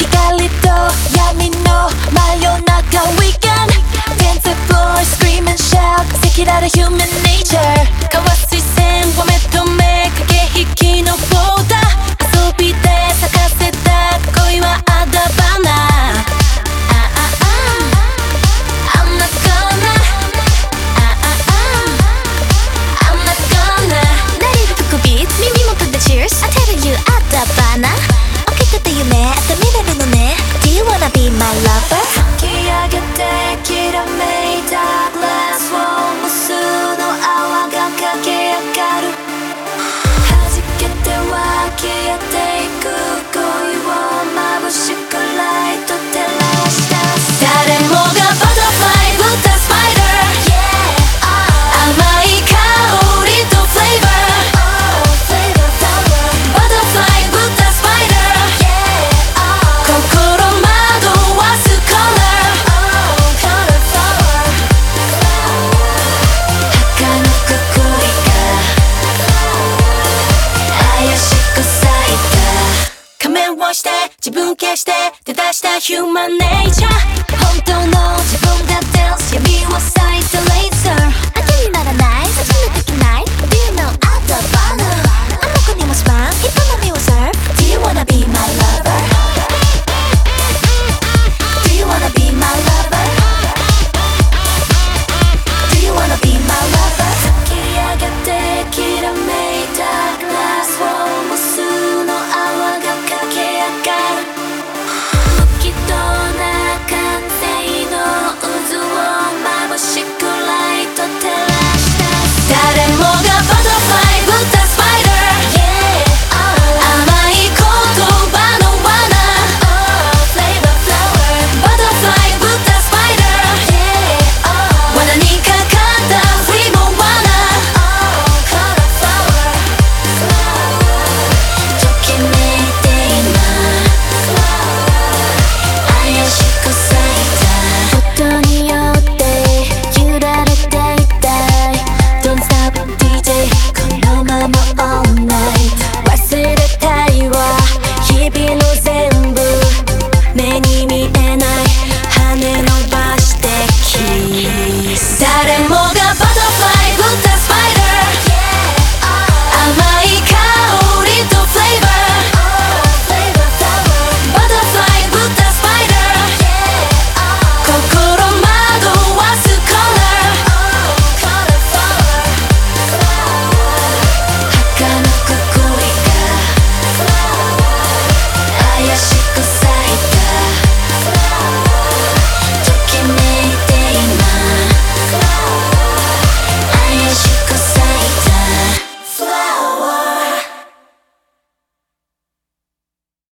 光と闇の消して手出したヒューマンネ本当の自分が dance 闇は咲イたレイ